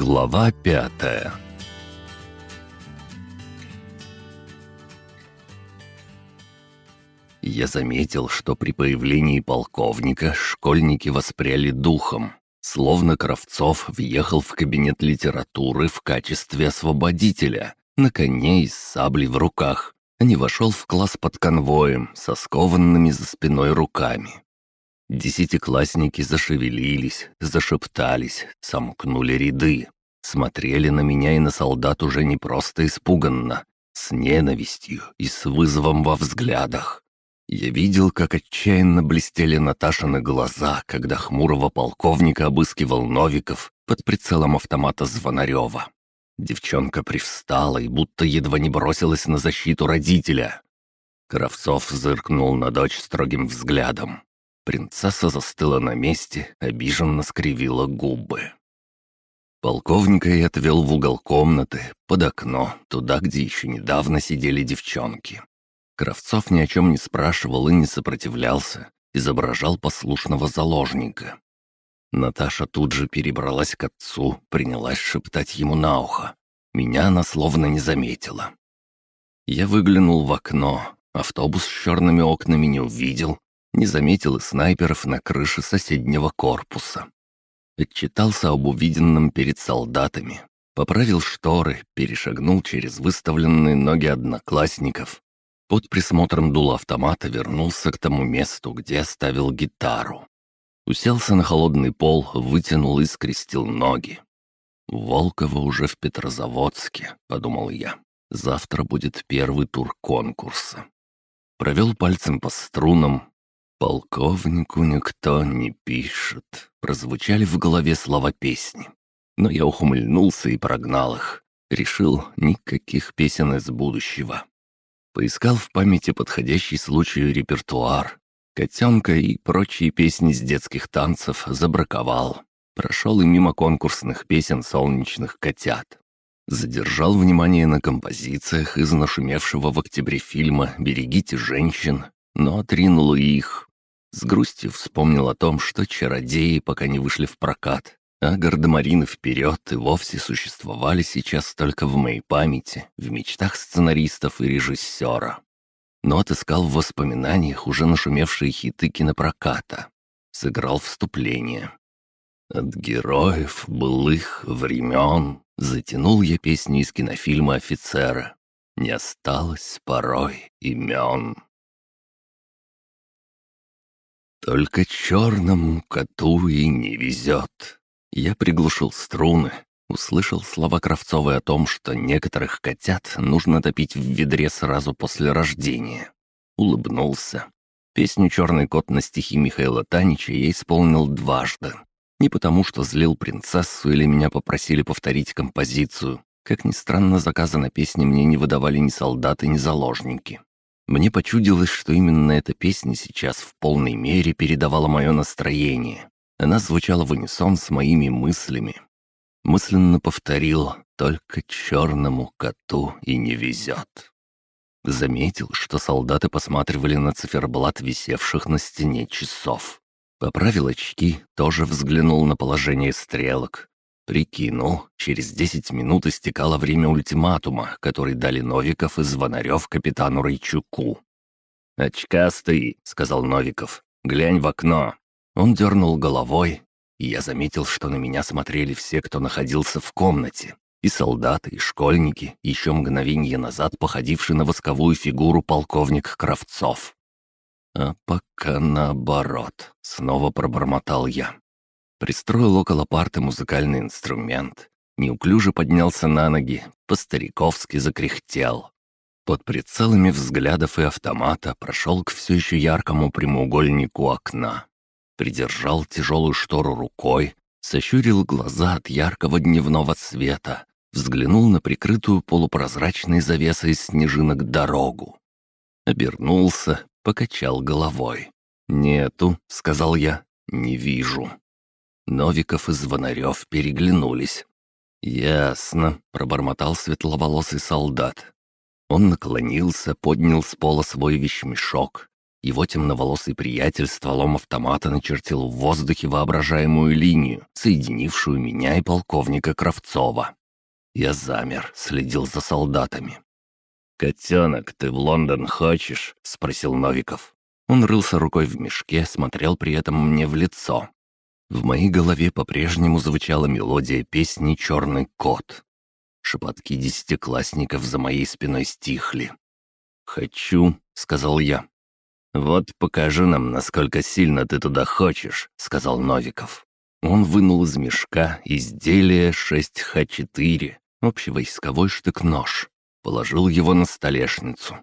Глава пятая Я заметил, что при появлении полковника школьники воспряли духом, словно Кравцов въехал в кабинет литературы в качестве освободителя, на коне и с саблей в руках, а не вошел в класс под конвоем, со скованными за спиной руками. Десятиклассники зашевелились, зашептались, сомкнули ряды. Смотрели на меня и на солдат уже не просто испуганно, с ненавистью и с вызовом во взглядах. Я видел, как отчаянно блестели Наташины глаза, когда хмурого полковника обыскивал Новиков под прицелом автомата Звонарева. Девчонка привстала и будто едва не бросилась на защиту родителя. Кравцов зыркнул на дочь строгим взглядом. Принцесса застыла на месте, обиженно скривила губы. Полковника я отвел в угол комнаты, под окно, туда, где еще недавно сидели девчонки. Кравцов ни о чем не спрашивал и не сопротивлялся, изображал послушного заложника. Наташа тут же перебралась к отцу, принялась шептать ему на ухо. Меня она словно не заметила. Я выглянул в окно, автобус с черными окнами не увидел, не заметил и снайперов на крыше соседнего корпуса. Отчитался об увиденном перед солдатами, поправил шторы, перешагнул через выставленные ноги одноклассников. Под присмотром дула автомата вернулся к тому месту, где оставил гитару. Уселся на холодный пол, вытянул и скрестил ноги. «Волкова уже в Петрозаводске», — подумал я. «Завтра будет первый тур конкурса». Провел пальцем по струнам, «Полковнику никто не пишет», — прозвучали в голове слова песни. Но я ухмыльнулся и прогнал их. Решил, никаких песен из будущего. Поискал в памяти подходящий случаю репертуар. «Котенка» и прочие песни с детских танцев забраковал. Прошел и мимо конкурсных песен солнечных котят. Задержал внимание на композициях из нашумевшего в октябре фильма «Берегите женщин», но отринул их. С грустью вспомнил о том, что чародеи пока не вышли в прокат, а гардемарины вперед и вовсе существовали сейчас только в моей памяти, в мечтах сценаристов и режиссера. Но отыскал в воспоминаниях уже нашумевшие хиты кинопроката. Сыграл вступление. От героев былых времен затянул я песню из кинофильма «Офицера». Не осталось порой имен. Только черному коту и не везет. Я приглушил струны, услышал слова Кравцовой о том, что некоторых котят нужно топить в ведре сразу после рождения. Улыбнулся. Песню «Черный кот» на стихи Михаила Танича я исполнил дважды. Не потому, что злил принцессу или меня попросили повторить композицию. Как ни странно, заказа на песни мне не выдавали ни солдаты, ни заложники. Мне почудилось, что именно эта песня сейчас в полной мере передавала мое настроение. Она звучала в унисон с моими мыслями. Мысленно повторил «Только черному коту и не везет». Заметил, что солдаты посматривали на циферблат висевших на стене часов. Поправил очки, тоже взглянул на положение стрелок. Прикинул, через десять минут истекало время ультиматума, который дали Новиков и Звонарев капитану Райчуку. «Очкастый», — сказал Новиков, — «глянь в окно». Он дернул головой, и я заметил, что на меня смотрели все, кто находился в комнате. И солдаты, и школьники, еще мгновенье назад походивший на восковую фигуру полковник Кравцов. «А пока наоборот», — снова пробормотал я. Пристроил около парты музыкальный инструмент. Неуклюже поднялся на ноги, по-стариковски закряхтел. Под прицелами взглядов и автомата прошел к все еще яркому прямоугольнику окна. Придержал тяжелую штору рукой, сощурил глаза от яркого дневного света, взглянул на прикрытую полупрозрачной завесой снежинок дорогу. Обернулся, покачал головой. «Нету», — сказал я, — «не вижу». Новиков и Звонарев переглянулись. «Ясно», — пробормотал светловолосый солдат. Он наклонился, поднял с пола свой вещмешок. Его темноволосый приятель стволом автомата начертил в воздухе воображаемую линию, соединившую меня и полковника Кравцова. Я замер, следил за солдатами. «Котенок, ты в Лондон хочешь?» — спросил Новиков. Он рылся рукой в мешке, смотрел при этом мне в лицо. В моей голове по-прежнему звучала мелодия песни «Черный кот». Шепотки десятиклассников за моей спиной стихли. «Хочу», — сказал я. «Вот покажи нам, насколько сильно ты туда хочешь», — сказал Новиков. Он вынул из мешка изделие 6Х4, общевойсковой штык-нож. Положил его на столешницу.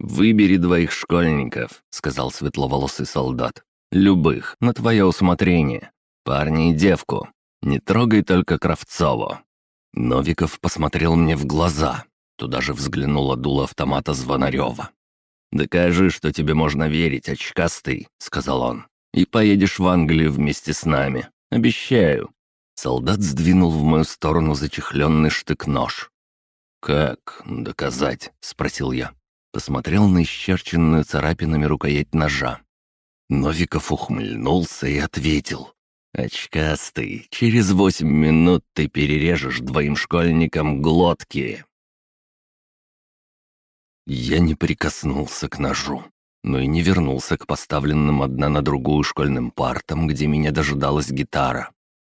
«Выбери двоих школьников», — сказал светловолосый солдат. «Любых, на твое усмотрение. Парня и девку. Не трогай только Кравцову». Новиков посмотрел мне в глаза. Туда же взглянула дуло автомата Звонарева. «Докажи, что тебе можно верить, очкастый», — сказал он. «И поедешь в Англию вместе с нами. Обещаю». Солдат сдвинул в мою сторону зачехленный штык-нож. «Как доказать?» — спросил я. Посмотрел на исчерченную царапинами рукоять ножа. Новиков ухмыльнулся и ответил. «Очкастый, через восемь минут ты перережешь двоим школьникам глотки». Я не прикоснулся к ножу, но и не вернулся к поставленным одна на другую школьным партам, где меня дожидалась гитара.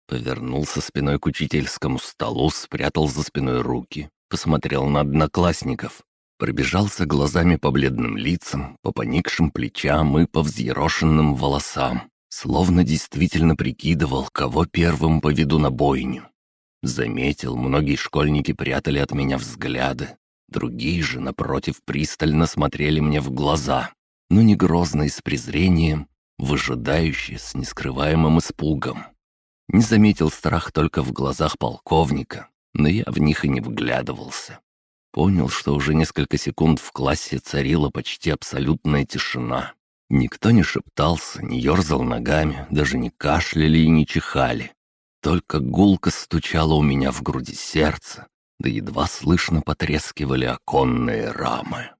Повернулся спиной к учительскому столу, спрятал за спиной руки, посмотрел на одноклассников, пробежался глазами по бледным лицам, по поникшим плечам и по взъерошенным волосам, словно действительно прикидывал, кого первым поведу на бойню. Заметил, многие школьники прятали от меня взгляды, другие же, напротив, пристально смотрели мне в глаза, но не грозно и с презрением, выжидающие с нескрываемым испугом. Не заметил страх только в глазах полковника, но я в них и не вглядывался. Понял, что уже несколько секунд в классе царила почти абсолютная тишина. Никто не шептался, не ерзал ногами, даже не кашляли и не чихали. Только гулко стучало у меня в груди сердце, да едва слышно потрескивали оконные рамы.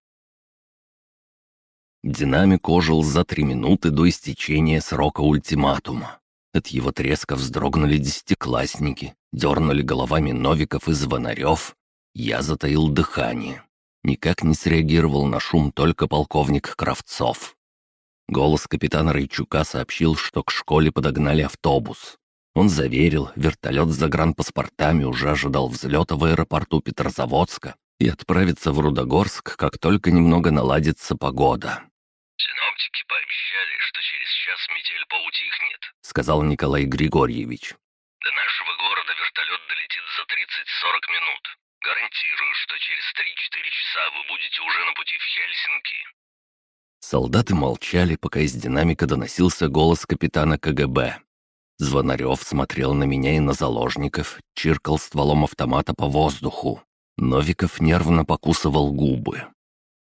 Динамик ожил за три минуты до истечения срока ультиматума. От его треска вздрогнули десятиклассники, дернули головами Новиков и Звонарев. Я затаил дыхание. Никак не среагировал на шум только полковник Кравцов. Голос капитана Райчука сообщил, что к школе подогнали автобус. Он заверил, вертолет с загранпаспортами уже ожидал взлета в аэропорту Петрозаводска и отправится в Рудогорск, как только немного наладится погода. «Синоптики пообещали, что через час метель поутихнет», — сказал Николай Григорьевич. «До нашего города вертолет долетит за 30-40 минут. Гарантирую, что через 3-4 часа вы будете уже на пути в Хельсинки». Солдаты молчали, пока из динамика доносился голос капитана КГБ. Звонарев смотрел на меня и на заложников, чиркал стволом автомата по воздуху. Новиков нервно покусывал губы.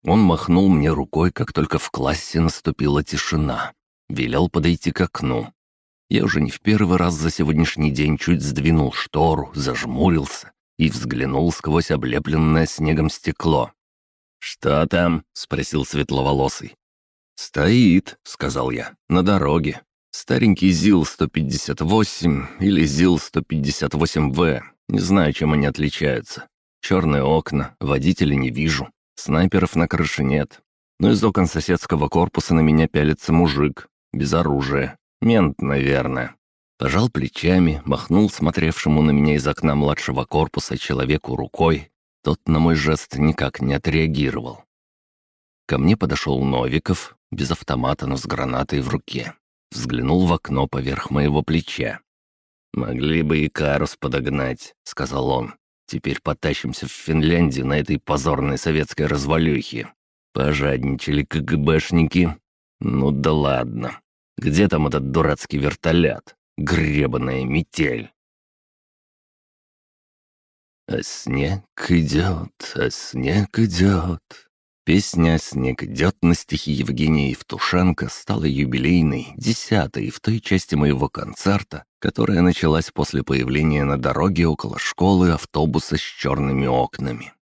Он махнул мне рукой, как только в классе наступила тишина. Велел подойти к окну. Я уже не в первый раз за сегодняшний день чуть сдвинул штору, зажмурился и взглянул сквозь облепленное снегом стекло. «Что там?» — спросил светловолосый. «Стоит», — сказал я, — «на дороге. Старенький ЗИЛ-158 или ЗИЛ-158В. Не знаю, чем они отличаются. Черные окна, водителя не вижу. Снайперов на крыше нет. Но из окон соседского корпуса на меня пялится мужик. Без оружия. Мент, наверное. Пожал плечами, махнул смотревшему на меня из окна младшего корпуса человеку рукой. Тот на мой жест никак не отреагировал. Ко мне подошел Новиков, без автомата, но с гранатой в руке. Взглянул в окно поверх моего плеча. «Могли бы и Карус подогнать», — сказал он. Теперь потащимся в Финляндию на этой позорной советской развалюхе. Пожадничали КГБшники. Ну да ладно. Где там этот дурацкий вертолет? Гребаная метель. А снег идет, а снег идет, Песня «Снег идет» на стихи Евгения Евтушенко стала юбилейной, десятой в той части моего концерта, которая началась после появления на дороге около школы автобуса с черными окнами.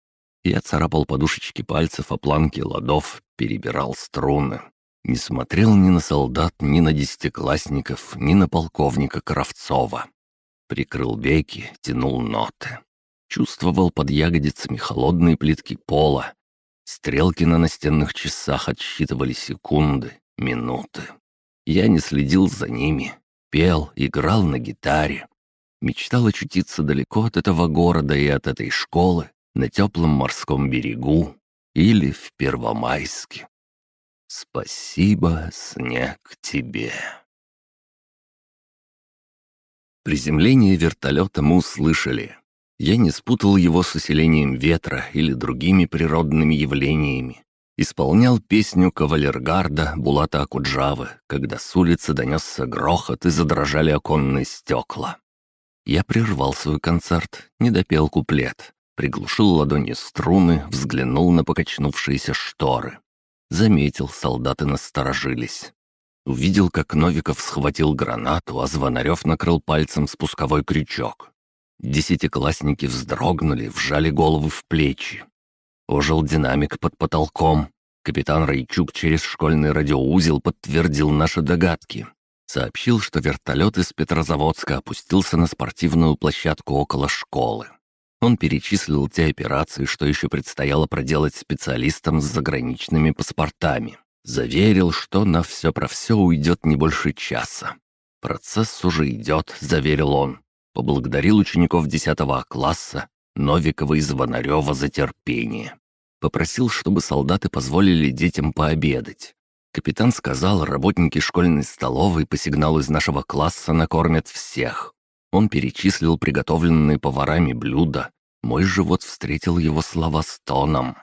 Я царапал подушечки пальцев о планке ладов, перебирал струны. Не смотрел ни на солдат, ни на десятиклассников, ни на полковника Кравцова. Прикрыл веки, тянул ноты. Чувствовал под ягодицами холодные плитки пола. Стрелки на настенных часах отсчитывали секунды, минуты. Я не следил за ними. Пел, играл на гитаре. Мечтал очутиться далеко от этого города и от этой школы, на теплом морском берегу или в Первомайске. Спасибо, снег, тебе. Приземление вертолета мы услышали. Я не спутал его с усилением ветра или другими природными явлениями. Исполнял песню кавалергарда Булата Акуджавы, когда с улицы донесся грохот и задрожали оконные стекла. Я прервал свой концерт, не допел куплет, приглушил ладони струны, взглянул на покачнувшиеся шторы. Заметил, солдаты насторожились. Увидел, как Новиков схватил гранату, а Звонарев накрыл пальцем спусковой крючок. Десятиклассники вздрогнули, вжали головы в плечи. Ожил динамик под потолком. Капитан Райчук через школьный радиоузел подтвердил наши догадки. Сообщил, что вертолет из Петрозаводска опустился на спортивную площадку около школы. Он перечислил те операции, что еще предстояло проделать специалистам с заграничными паспортами. Заверил, что на все про все уйдет не больше часа. «Процесс уже идет», — заверил он. Поблагодарил учеников 10 класса, Новикова и Звонарева за терпение. Попросил, чтобы солдаты позволили детям пообедать. Капитан сказал, работники школьной столовой по сигналу из нашего класса накормят всех. Он перечислил приготовленные поварами блюда. Мой живот встретил его слова с тоном.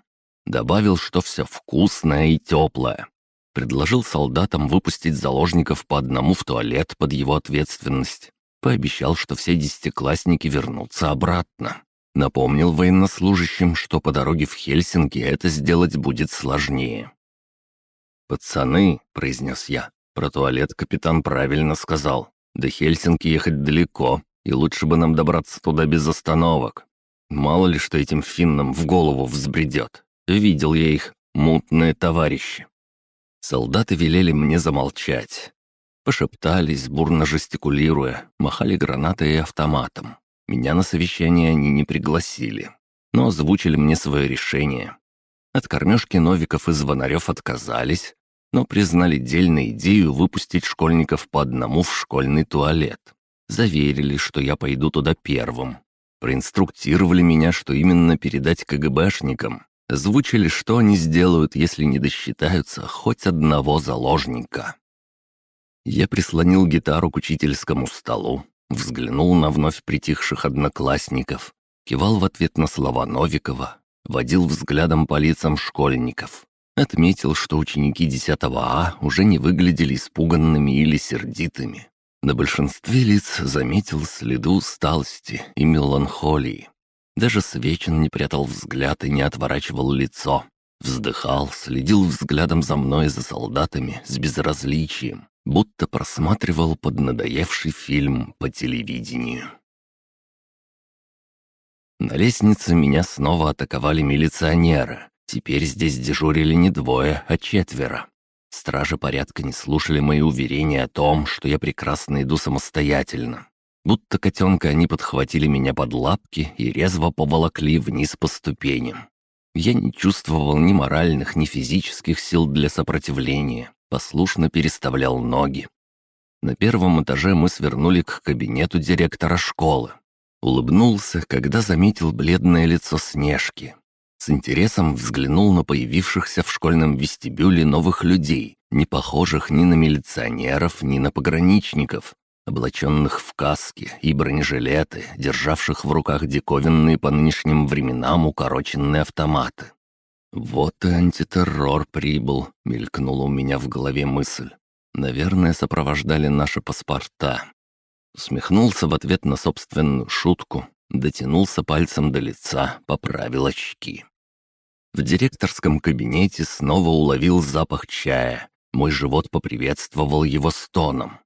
Добавил, что все вкусное и теплое. Предложил солдатам выпустить заложников по одному в туалет под его ответственность. Пообещал, что все десятиклассники вернутся обратно. Напомнил военнослужащим, что по дороге в Хельсинки это сделать будет сложнее. «Пацаны», — произнес я, — «про туалет капитан правильно сказал. До Хельсинки ехать далеко, и лучше бы нам добраться туда без остановок. Мало ли, что этим финнам в голову взбредет. Видел я их, мутные товарищи. Солдаты велели мне замолчать. Пошептались, бурно жестикулируя, махали гранатой и автоматом. Меня на совещание они не пригласили, но озвучили мне свое решение. От кормежки Новиков и Звонарев отказались, но признали дельной идею выпустить школьников по одному в школьный туалет. Заверили, что я пойду туда первым. Проинструктировали меня, что именно передать КГБшникам. Озвучили, что они сделают, если не досчитаются хоть одного заложника. Я прислонил гитару к учительскому столу, взглянул на вновь притихших одноклассников, кивал в ответ на слова Новикова, водил взглядом по лицам школьников. Отметил, что ученики 10 А уже не выглядели испуганными или сердитыми. На большинстве лиц заметил следы усталости и меланхолии. Даже Свечин не прятал взгляд и не отворачивал лицо. Вздыхал, следил взглядом за мной и за солдатами с безразличием, будто просматривал поднадоевший фильм по телевидению. На лестнице меня снова атаковали милиционеры. Теперь здесь дежурили не двое, а четверо. Стражи порядка не слушали мои уверения о том, что я прекрасно иду самостоятельно. Будто котенка они подхватили меня под лапки и резво поволокли вниз по ступеням. Я не чувствовал ни моральных, ни физических сил для сопротивления, послушно переставлял ноги. На первом этаже мы свернули к кабинету директора школы. Улыбнулся, когда заметил бледное лицо Снежки. С интересом взглянул на появившихся в школьном вестибюле новых людей, не похожих ни на милиционеров, ни на пограничников, облаченных в каски и бронежилеты, державших в руках диковинные по нынешним временам укороченные автоматы. «Вот и антитеррор прибыл», — мелькнула у меня в голове мысль. «Наверное, сопровождали наши паспорта». Усмехнулся в ответ на собственную шутку, дотянулся пальцем до лица, поправил очки. В директорском кабинете снова уловил запах чая. Мой живот поприветствовал его стоном.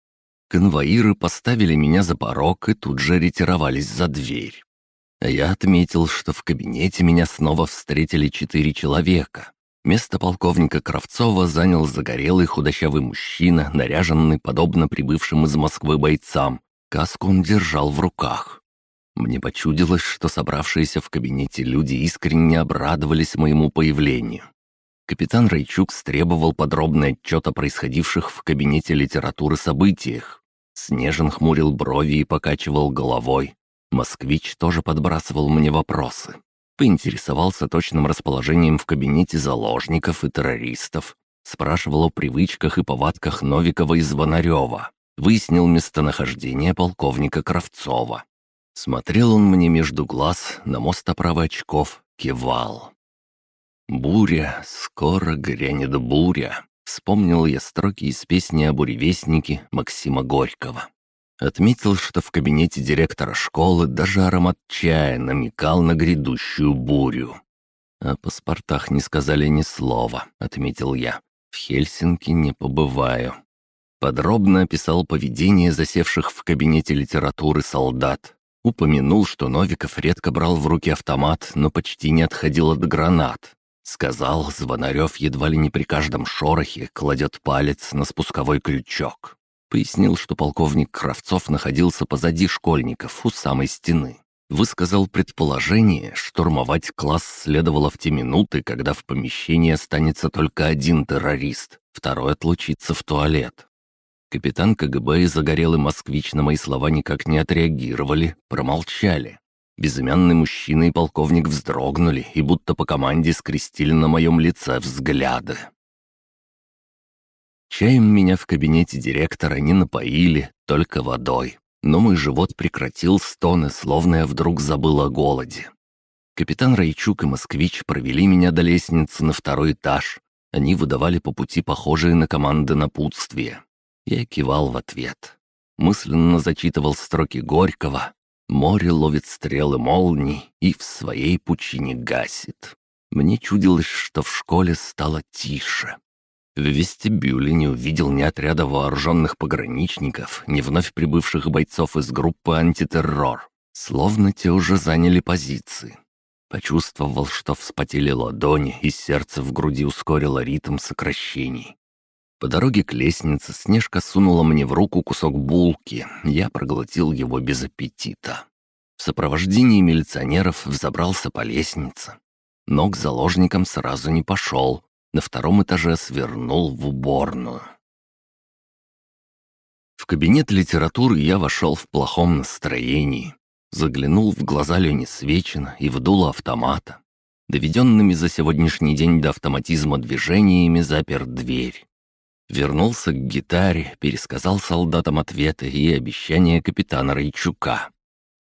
Конвоиры поставили меня за порог и тут же ретировались за дверь. Я отметил, что в кабинете меня снова встретили четыре человека. Место полковника Кравцова занял загорелый худощавый мужчина, наряженный подобно прибывшим из Москвы бойцам. Каску он держал в руках. Мне почудилось, что собравшиеся в кабинете люди искренне обрадовались моему появлению. Капитан Райчук стребовал подробный отчет о происходивших в кабинете литературы событиях. Снежин хмурил брови и покачивал головой. Москвич тоже подбрасывал мне вопросы. Поинтересовался точным расположением в кабинете заложников и террористов. Спрашивал о привычках и повадках Новикова и Звонарева. Выяснил местонахождение полковника Кравцова. Смотрел он мне между глаз на мост оправы очков, кивал. «Буря, скоро грянет буря», — вспомнил я строки из песни о буревестнике Максима Горького. Отметил, что в кабинете директора школы даже аромат чая намекал на грядущую бурю. «О паспортах не сказали ни слова», — отметил я. «В Хельсинки не побываю». Подробно описал поведение засевших в кабинете литературы солдат. Упомянул, что Новиков редко брал в руки автомат, но почти не отходил от гранат. Сказал, Звонарев едва ли не при каждом шорохе кладет палец на спусковой крючок. Пояснил, что полковник Кравцов находился позади школьников у самой стены. Высказал предположение, штурмовать класс следовало в те минуты, когда в помещении останется только один террорист, второй отлучится в туалет. Капитан КГБ и загорелый москвич на мои слова никак не отреагировали, промолчали. Безымянный мужчина и полковник вздрогнули и будто по команде скрестили на моем лице взгляды. Чаем меня в кабинете директора не напоили, только водой. Но мой живот прекратил стоны, словно я вдруг забыл о голоде. Капитан Райчук и москвич провели меня до лестницы на второй этаж. Они выдавали по пути похожие на команды напутствия. Я кивал в ответ. Мысленно зачитывал строки Горького, Море ловит стрелы молний и в своей пучине гасит. Мне чудилось, что в школе стало тише. В вестибюле не увидел ни отряда вооруженных пограничников, ни вновь прибывших бойцов из группы «Антитеррор». Словно те уже заняли позиции. Почувствовал, что вспотели ладони, и сердце в груди ускорило ритм сокращений. По дороге к лестнице Снежка сунула мне в руку кусок булки. Я проглотил его без аппетита. В сопровождении милиционеров взобрался по лестнице. Но к заложникам сразу не пошел. На втором этаже свернул в уборную. В кабинет литературы я вошел в плохом настроении. Заглянул в глаза Лени Свечина и в дуло автомата. Доведенными за сегодняшний день до автоматизма движениями запер дверь. Вернулся к гитаре, пересказал солдатам ответы и обещания капитана Райчука.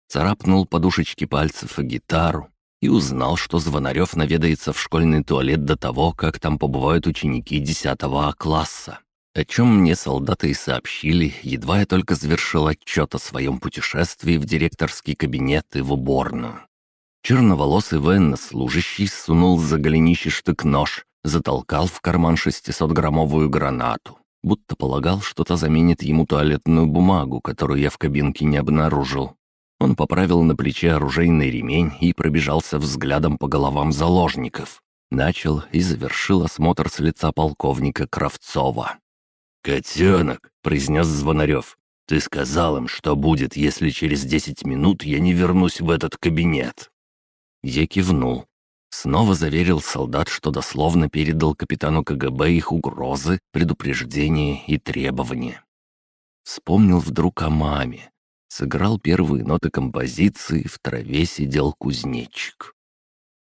Царапнул подушечки пальцев о гитару и узнал, что Звонарев наведается в школьный туалет до того, как там побывают ученики 10 А класса. О чем мне солдаты и сообщили, едва я только завершил отчет о своем путешествии в директорский кабинет и в уборную. Черноволосый военнослужащий сунул за голенище штык-нож затолкал в карман 600-граммовую гранату, будто полагал, что-то заменит ему туалетную бумагу, которую я в кабинке не обнаружил. Он поправил на плече оружейный ремень и пробежался взглядом по головам заложников. Начал и завершил осмотр с лица полковника Кравцова. «Котенок», — произнес Звонарев, — «ты сказал им, что будет, если через десять минут я не вернусь в этот кабинет». Я кивнул. Снова заверил солдат, что дословно передал капитану КГБ их угрозы, предупреждения и требования. Вспомнил вдруг о маме. Сыграл первые ноты композиции, в траве сидел кузнечик.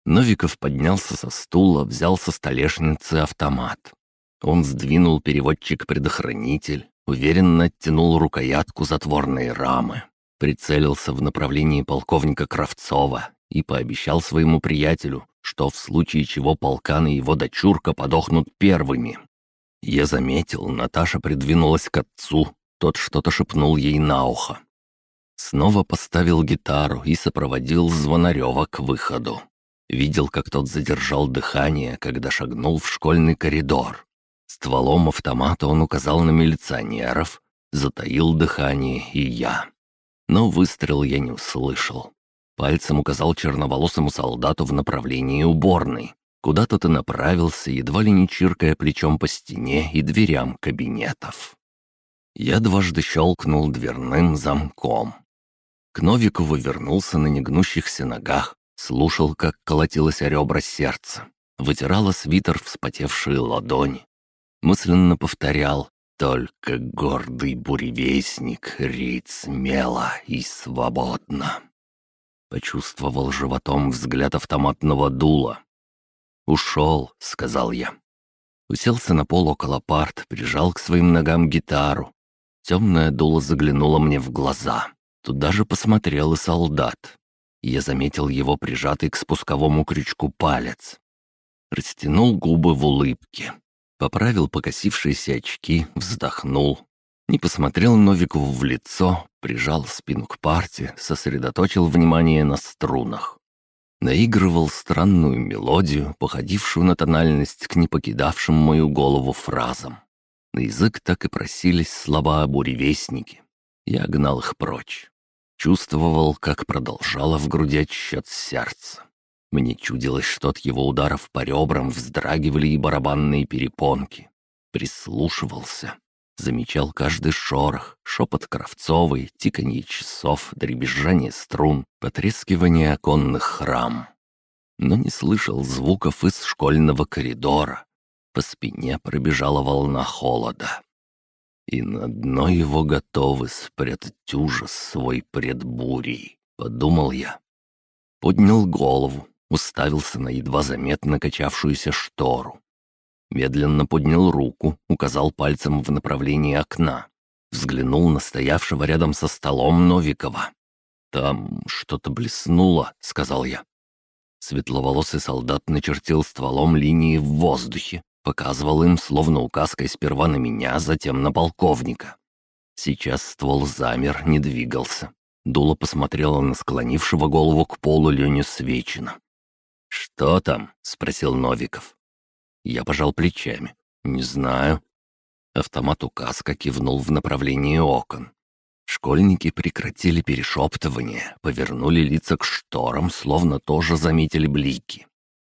Новиков поднялся со стула, взял со столешницы автомат. Он сдвинул переводчик-предохранитель, уверенно оттянул рукоятку затворной рамы, прицелился в направлении полковника Кравцова и пообещал своему приятелю, что в случае чего полкан и его дочурка подохнут первыми. Я заметил, Наташа придвинулась к отцу, тот что-то шепнул ей на ухо. Снова поставил гитару и сопроводил Звонарева к выходу. Видел, как тот задержал дыхание, когда шагнул в школьный коридор. Стволом автомата он указал на милиционеров, затаил дыхание и я. Но выстрел я не услышал. Пальцем указал черноволосому солдату в направлении уборной. Куда тот и направился, едва ли не чиркая плечом по стене и дверям кабинетов. Я дважды щелкнул дверным замком. К Новикову вернулся на негнущихся ногах, слушал, как колотилось о ребра сердца, вытирала свитер вспотевшие ладони. Мысленно повторял «Только гордый буревестник рит смело и свободно». Почувствовал животом взгляд автоматного дула. «Ушел», — сказал я. Уселся на пол около парт, прижал к своим ногам гитару. Темное дуло заглянуло мне в глаза. Туда же посмотрел и солдат. Я заметил его прижатый к спусковому крючку палец. Растянул губы в улыбке. Поправил покосившиеся очки, вздохнул. Не посмотрел Новикову в лицо, прижал спину к парте, сосредоточил внимание на струнах. Наигрывал странную мелодию, походившую на тональность к непокидавшим мою голову фразам. На язык так и просились слова о буревестнике. Я гнал их прочь. Чувствовал, как продолжало в груди отсчет сердца. Мне чудилось, что от его ударов по ребрам вздрагивали и барабанные перепонки. Прислушивался. Замечал каждый шорох, шепот Кравцовой, тиканье часов, дребезжание струн, потрескивание оконных рам. Но не слышал звуков из школьного коридора. По спине пробежала волна холода. И на дно его готовы спрятать ужас свой пред бурей, подумал я. Поднял голову, уставился на едва заметно качавшуюся штору. Медленно поднял руку, указал пальцем в направлении окна. Взглянул на стоявшего рядом со столом Новикова. «Там что-то блеснуло», — сказал я. Светловолосый солдат начертил стволом линии в воздухе, показывал им, словно указкой, сперва на меня, затем на полковника. Сейчас ствол замер, не двигался. Дуло посмотрела на склонившего голову к полу Леню Свечина. «Что там?» — спросил Новиков. Я пожал плечами. «Не знаю». Автомат указка кивнул в направлении окон. Школьники прекратили перешептывание, повернули лица к шторам, словно тоже заметили блики.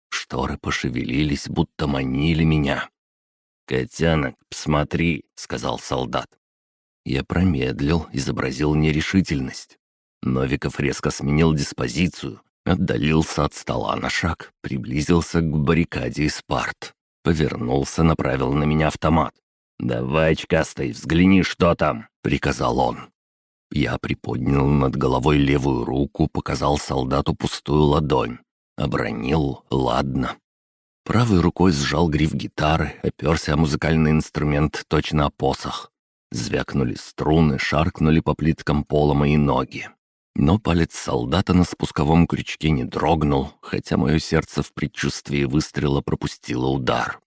Шторы пошевелились, будто манили меня. «Котянок, посмотри», — сказал солдат. Я промедлил, изобразил нерешительность. Новиков резко сменил диспозицию, Отдалился от стола на шаг, приблизился к баррикаде из парт. Повернулся, направил на меня автомат. «Давай, очкастый, взгляни, что там!» — приказал он. Я приподнял над головой левую руку, показал солдату пустую ладонь. Обронил «Ладно». Правой рукой сжал гриф гитары, оперся о музыкальный инструмент точно о посох. Звякнули струны, шаркнули по плиткам пола мои ноги. Но палец солдата на спусковом крючке не дрогнул, хотя мое сердце в предчувствии выстрела пропустило удар.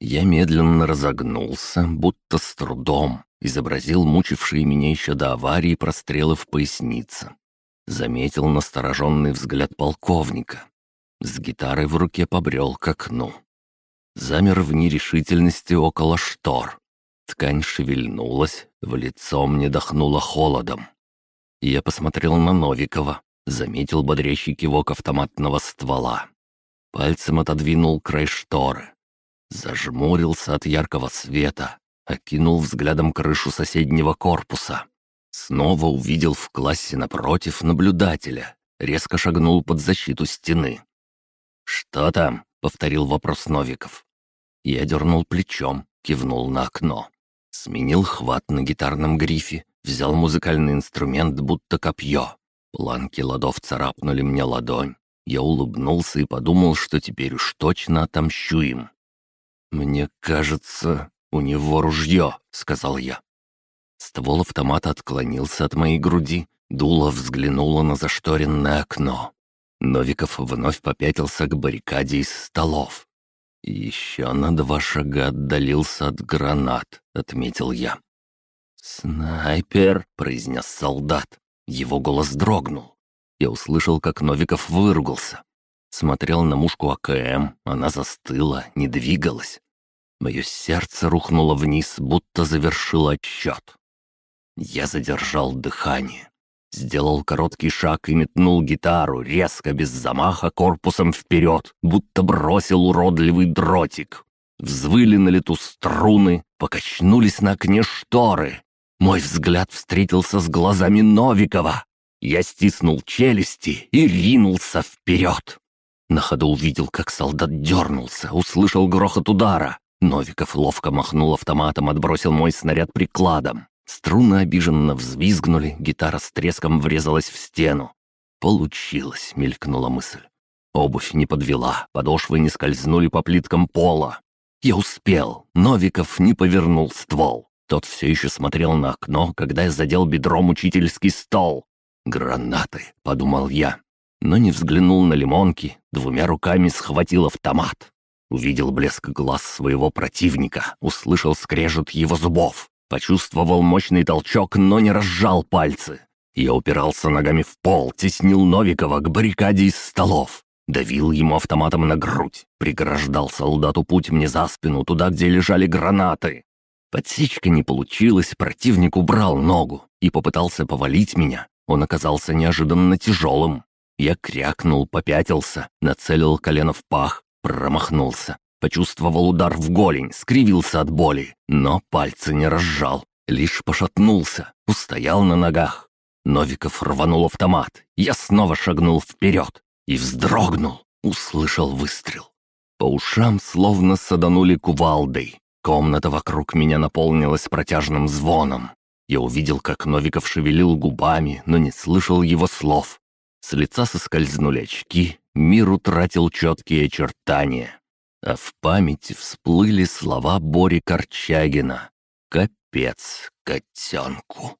Я медленно разогнулся, будто с трудом, изобразил мучившие меня еще до аварии прострелы в пояснице. Заметил настороженный взгляд полковника. С гитарой в руке побрел к окну. Замер в нерешительности около штор. Ткань шевельнулась, в лицо мне дохнуло холодом. Я посмотрел на Новикова, заметил бодрящий кивок автоматного ствола. Пальцем отодвинул край шторы. Зажмурился от яркого света, окинул взглядом крышу соседнего корпуса. Снова увидел в классе напротив наблюдателя, резко шагнул под защиту стены. «Что там?» — повторил вопрос Новиков. Я дернул плечом, кивнул на окно. Сменил хват на гитарном грифе, Взял музыкальный инструмент, будто копье. Планки ладов царапнули мне ладонь. Я улыбнулся и подумал, что теперь уж точно отомщу им. «Мне кажется, у него ружье», — сказал я. Ствол автомата отклонился от моей груди, дуло взглянуло на зашторенное окно. Новиков вновь попятился к баррикаде из столов. «Еще на два шага отдалился от гранат», — отметил я. «Снайпер!» — произнес солдат. Его голос дрогнул. Я услышал, как Новиков выругался. Смотрел на мушку АКМ, она застыла, не двигалась. Мое сердце рухнуло вниз, будто завершило отсчет. Я задержал дыхание. Сделал короткий шаг и метнул гитару, резко, без замаха, корпусом вперед, будто бросил уродливый дротик. Взвыли на лету струны, покачнулись на окне шторы. Мой взгляд встретился с глазами Новикова. Я стиснул челюсти и ринулся вперед. На ходу увидел, как солдат дернулся, услышал грохот удара. Новиков ловко махнул автоматом, отбросил мой снаряд прикладом. Струны обиженно взвизгнули, гитара с треском врезалась в стену. «Получилось», — мелькнула мысль. Обувь не подвела, подошвы не скользнули по плиткам пола. Я успел, Новиков не повернул ствол. Тот все еще смотрел на окно, когда я задел бедром учительский стол. «Гранаты», — подумал я. Но не взглянул на лимонки, двумя руками схватил автомат. Увидел блеск глаз своего противника, услышал скрежет его зубов. Почувствовал мощный толчок, но не разжал пальцы. Я упирался ногами в пол, теснил Новикова к баррикаде из столов. Давил ему автоматом на грудь, преграждал солдату путь мне за спину, туда, где лежали гранаты. Подсечка не получилась, противник убрал ногу и попытался повалить меня. Он оказался неожиданно тяжелым. Я крякнул, попятился, нацелил колено в пах, промахнулся. Почувствовал удар в голень, скривился от боли, но пальцы не разжал, лишь пошатнулся, устоял на ногах. Новиков рванул автомат, я снова шагнул вперед и вздрогнул, услышал выстрел. По ушам словно саданули кувалдой. Комната вокруг меня наполнилась протяжным звоном. Я увидел, как Новиков шевелил губами, но не слышал его слов. С лица соскользнули очки, мир утратил четкие очертания а в памяти всплыли слова Бори Корчагина «Капец котенку».